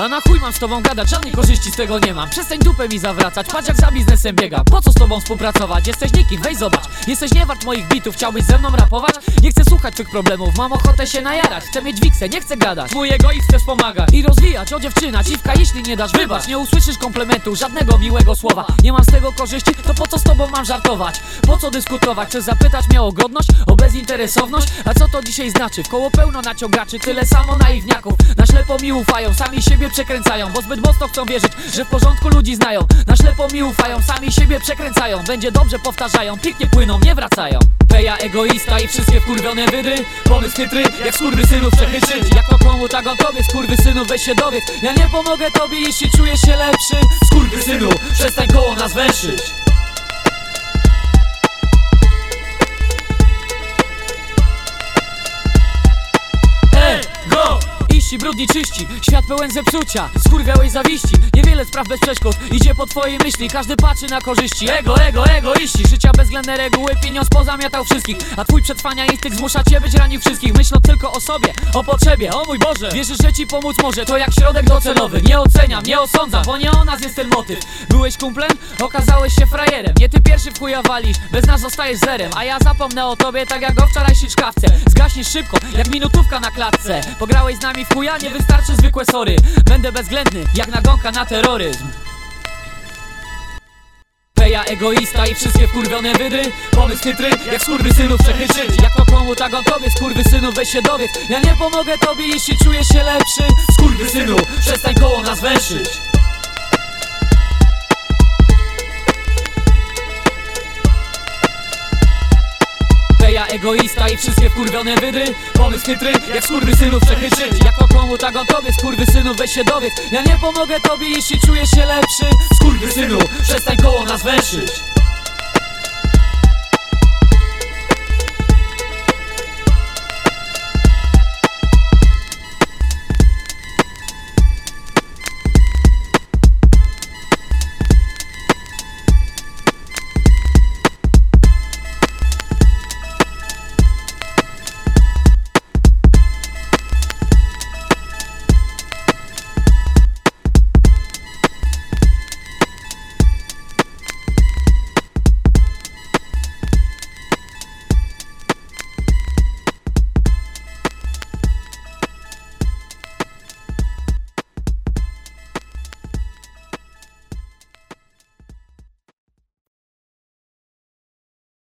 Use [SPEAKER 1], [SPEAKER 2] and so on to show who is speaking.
[SPEAKER 1] A na chuj mam z tobą gadać, żadnej korzyści z tego nie mam Przestań dupę mi zawracać, patrz jak za biznesem biegam Po co z tobą współpracować? Jesteś nikim, weź zobacz Jesteś nie wart moich bitów, chciałbyś ze mną rapować? Nie chcę słuchać twych problemów, mam ochotę się najarać Chcę mieć wiksę, nie chcę gadać Mój egoizm chcę wspomagać i rozwijać O dziewczyna, dziwka, jeśli nie dasz wybacz Nie usłyszysz komplementu, żadnego miłego słowa Nie mam z tego korzyści, to po co z tobą mam żartować? Po co dyskutować? Chcesz zapytać mnie o godność? O bezinteresowność? A co to dzisiaj znaczy? W koło pełno naciągaczy, tyle samo naiwniaków Na ślepo mi ufają, sami siebie przekręcają Bo zbyt mocno chcą wierzyć, że w porządku ludzi znają. Na ślepo mi ufają, sami siebie przekręcają. Będzie dobrze powtarzają, pięknie płyną, nie wracają. Peja egoista i wszystkie wkurwione wydry Pomysł chytry, jak synów przechyczyć Jak to komu, tak on tobie, synów weź się dowiedz. Ja nie pomogę tobie, jeśli czujesz się lepszy. Synu, przestań koło nas węszyć Brudni, czyści, świat pełen zepsucia Skurwiałej zawiści, niewiele spraw bez przeszkód Idzie po twojej myśli, każdy patrzy na korzyści. Ego, ego, egoiści, życia bezwzględne reguły Pieniądz pozamiatał wszystkich, a twój przetrwania instynkt Zmusza cię być rani wszystkich, myśląc tylko o sobie O potrzebie, o mój Boże. Wierzysz, że ci pomóc może, to jak środek docelowy. Nie oceniam, nie osądzam, bo nie o nas jest ten motyw. Byłeś kumplem? Okazałeś się frajerem. Nie ty pierwszy w bez nas zostajesz zerem. A ja zapomnę o tobie, tak jak o wczorajszej czkawce Zgaśniesz szybko, jak minutówka na klatce. Pograłeś z nami w chuja, nie wystarczy zwykłe sory? Będę bezwzględny, jak nagonka na terroryzm. Peja egoista i wszystkie wkurwione wydry. Pomysł chytry, jak synów przechyczyć Jak to komu, tak on tobie, synów weź się dowiedz. Ja nie pomogę tobie, jeśli czujesz się lepszy. Synu, przestań koło nas węszyć ja egoista i wszystkie wkurwione wydry Pomysł chytry, jak synów przechyczyć Jak to komu, tak on tobie, synów weź się dowiedz. Ja nie pomogę tobie, jeśli czujesz się lepszy. Synu, przestań koło nas węszyć